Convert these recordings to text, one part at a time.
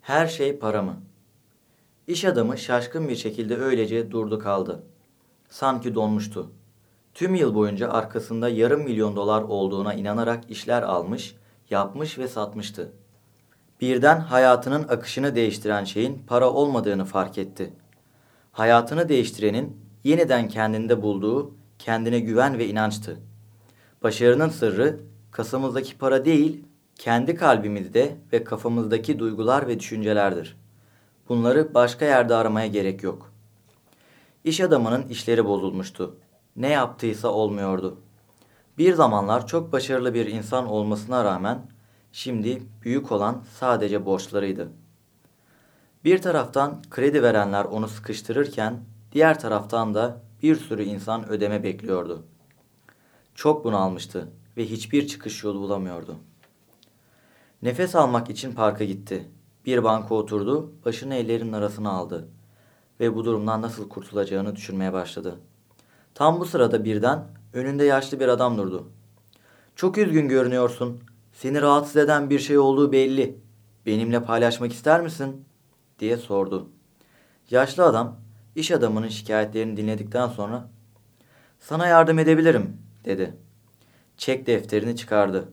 Her şey para mı? İş adamı şaşkın bir şekilde öylece durdu kaldı. Sanki donmuştu. Tüm yıl boyunca arkasında yarım milyon dolar olduğuna inanarak işler almış, yapmış ve satmıştı. Birden hayatının akışını değiştiren şeyin para olmadığını fark etti. Hayatını değiştirenin yeniden kendinde bulduğu kendine güven ve inançtı. Başarının sırrı kasamızdaki para değil, kendi kalbimizde ve kafamızdaki duygular ve düşüncelerdir. Bunları başka yerde aramaya gerek yok. İş adamının işleri bozulmuştu. Ne yaptıysa olmuyordu. Bir zamanlar çok başarılı bir insan olmasına rağmen şimdi büyük olan sadece borçlarıydı. Bir taraftan kredi verenler onu sıkıştırırken diğer taraftan da bir sürü insan ödeme bekliyordu. Çok bunalmıştı ve hiçbir çıkış yolu bulamıyordu. Nefes almak için parka gitti. Bir banka oturdu, başını ellerinin arasına aldı ve bu durumdan nasıl kurtulacağını düşünmeye başladı. Tam bu sırada birden önünde yaşlı bir adam durdu. Çok üzgün görünüyorsun. Seni rahatsız eden bir şey olduğu belli. Benimle paylaşmak ister misin? diye sordu. Yaşlı adam iş adamının şikayetlerini dinledikten sonra sana yardım edebilirim dedi. Çek defterini çıkardı.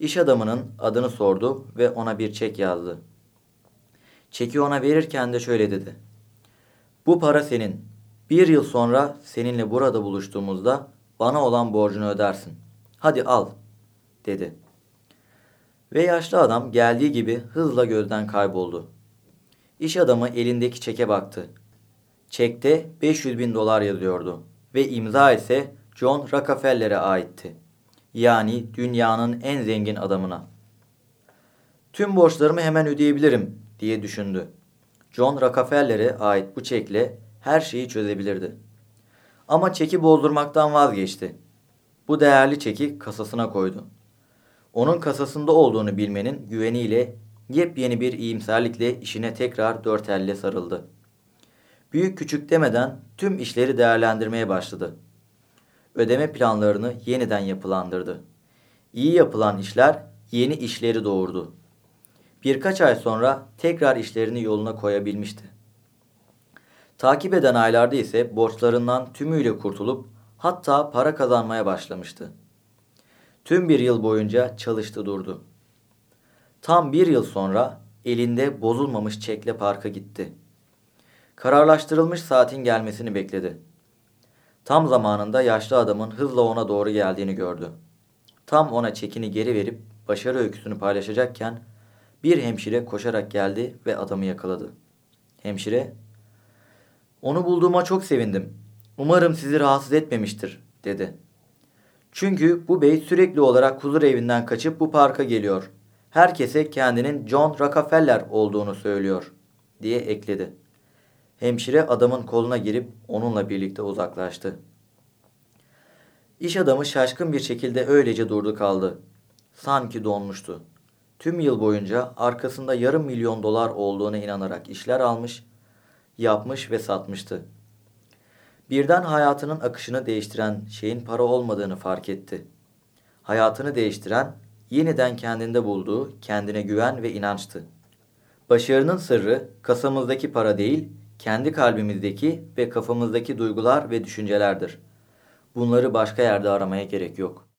İş adamının adını sordu ve ona bir çek yazdı. Çeki ona verirken de şöyle dedi. Bu para senin. Bir yıl sonra seninle burada buluştuğumuzda bana olan borcunu ödersin. Hadi al, dedi. Ve yaşlı adam geldiği gibi hızla gözden kayboldu. İş adamı elindeki çeke baktı. Çekte 500 bin dolar yazıyordu ve imza ise John Rockefeller'e aitti. Yani dünyanın en zengin adamına. Tüm borçlarımı hemen ödeyebilirim diye düşündü. John Rockefeller'e ait bu çekle her şeyi çözebilirdi. Ama çeki bozdurmaktan vazgeçti. Bu değerli çeki kasasına koydu. Onun kasasında olduğunu bilmenin güveniyle yepyeni bir iyimserlikle işine tekrar dört elle sarıldı. Büyük küçük demeden tüm işleri değerlendirmeye başladı. Ödeme planlarını yeniden yapılandırdı. İyi yapılan işler yeni işleri doğurdu. Birkaç ay sonra tekrar işlerini yoluna koyabilmişti. Takip eden aylarda ise borçlarından tümüyle kurtulup hatta para kazanmaya başlamıştı. Tüm bir yıl boyunca çalıştı durdu. Tam bir yıl sonra elinde bozulmamış çekle parka gitti. Kararlaştırılmış saatin gelmesini bekledi. Tam zamanında yaşlı adamın hızla ona doğru geldiğini gördü. Tam ona çekini geri verip başarı öyküsünü paylaşacakken bir hemşire koşarak geldi ve adamı yakaladı. Hemşire, onu bulduğuma çok sevindim. Umarım sizi rahatsız etmemiştir, dedi. Çünkü bu bey sürekli olarak huzur evinden kaçıp bu parka geliyor. Herkese kendinin John Rockefeller olduğunu söylüyor, diye ekledi. Hemşire adamın koluna girip onunla birlikte uzaklaştı. İş adamı şaşkın bir şekilde öylece durdu kaldı. Sanki donmuştu. Tüm yıl boyunca arkasında yarım milyon dolar olduğuna inanarak işler almış, yapmış ve satmıştı. Birden hayatının akışını değiştiren şeyin para olmadığını fark etti. Hayatını değiştiren, yeniden kendinde bulduğu kendine güven ve inançtı. Başarının sırrı kasamızdaki para değil, kendi kalbimizdeki ve kafamızdaki duygular ve düşüncelerdir. Bunları başka yerde aramaya gerek yok.''